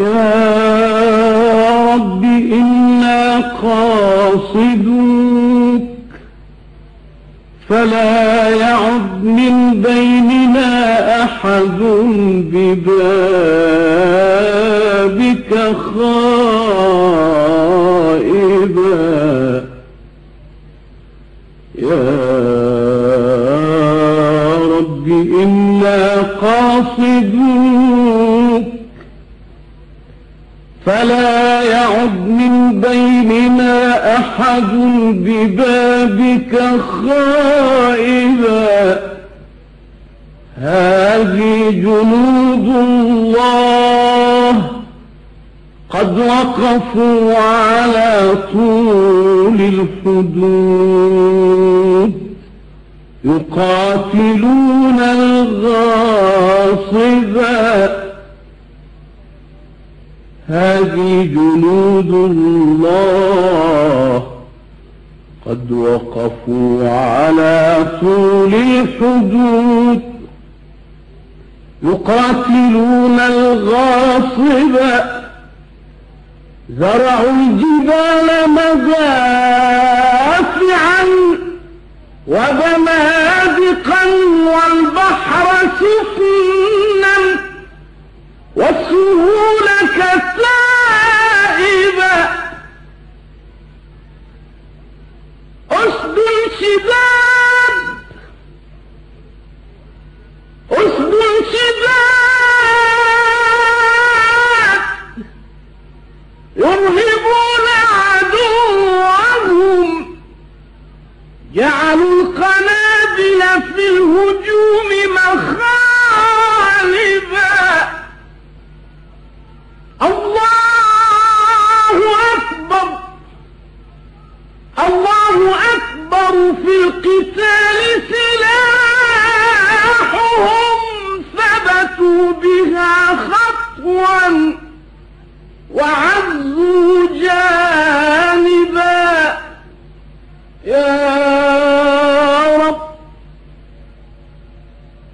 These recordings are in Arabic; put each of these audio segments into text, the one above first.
يا رب إنا قاصدوك فلا يعد من بيننا أحد ببابك خائبا يعد من بيننا أحد ببابك خائبا. هذه جنود الله قد وقفوا على طول الحدود. يقاتلون الغاصبا. هذه جنود الله قد وقفوا على طول الحدود يقاتلون الغاصب زرعوا الجبال مدافعا وبنادقا شداد أسد شداد يرهبون عدوهم. جعلوا القنابل في الهجوم مخالبا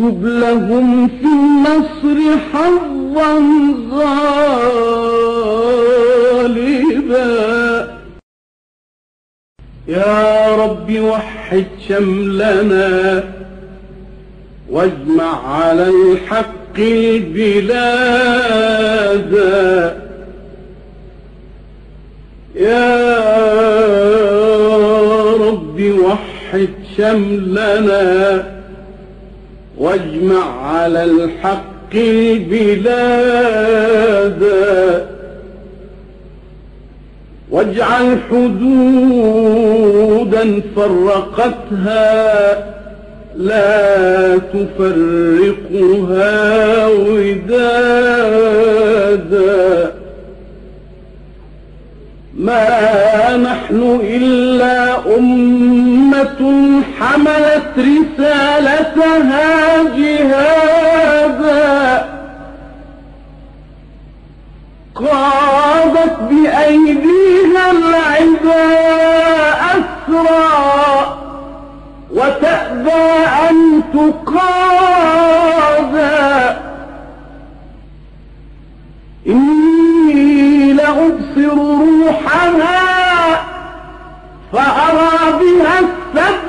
واكتب لهم في النصر حظا غالبا. يا رب وحد شملنا واجمع على الحق البلاد. يا رب وحد شملنا واجمع على الحق البلاد. واجعل حدودا فرقتها لا تفرقها ودادا ما نحن إلا أمة حملت رسالتها جهادا قادت بأيديها العدا أسرى وتأبى أن تقادا إني لأبصر روحها فأرى بها السبع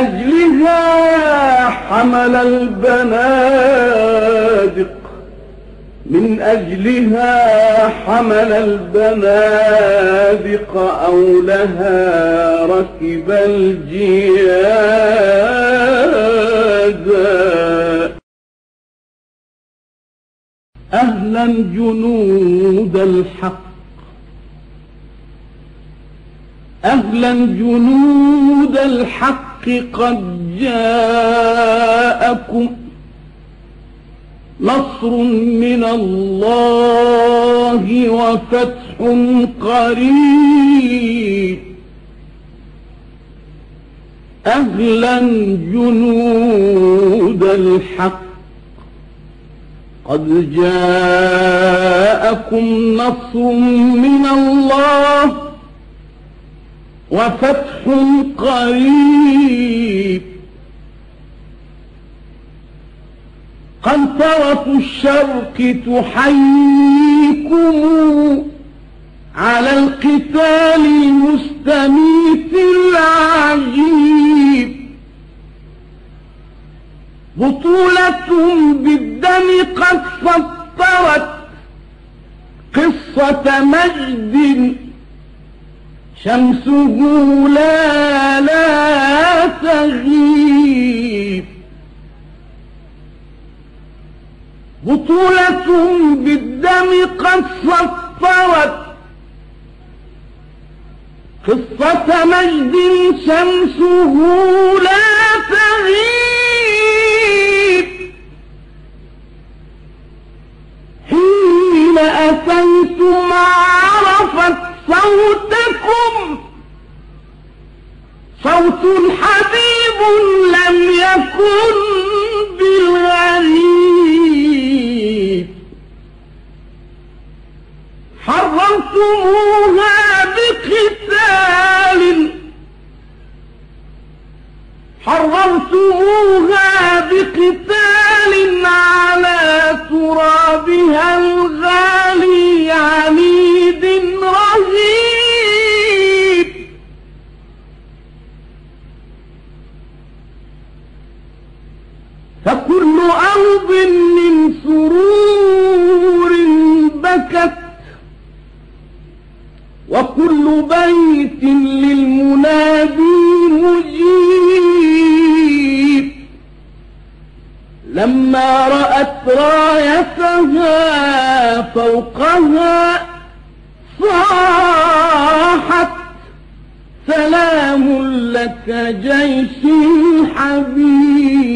أجلها حمل البنادق. من أجلها حمل البنادق أو لها ركب الجياد. أهلا جنود الحق. أهلا جنود الحق. قد جاءكم نصر من الله وفتح قريب. أهلا جنود الحق. قد جاءكم نصر من الله وفتح قريب. قنطرة الشرق تحييكم على القتال المستميت العجيب. بطولة بالدم قد سطرت قصة مجد شمسه لا لا تغيب. بطولة بالدم قد سطرت قصة مجد شمسه لا تغيب. حين أتيتم عرفت صوتكم. صوت حبيب لم يكن بالغريب. حرمتموها بكت وكل بيت للمنادي مجيب. لما رأت رايتها فوقها صاحت سلام لك جيش الحبيب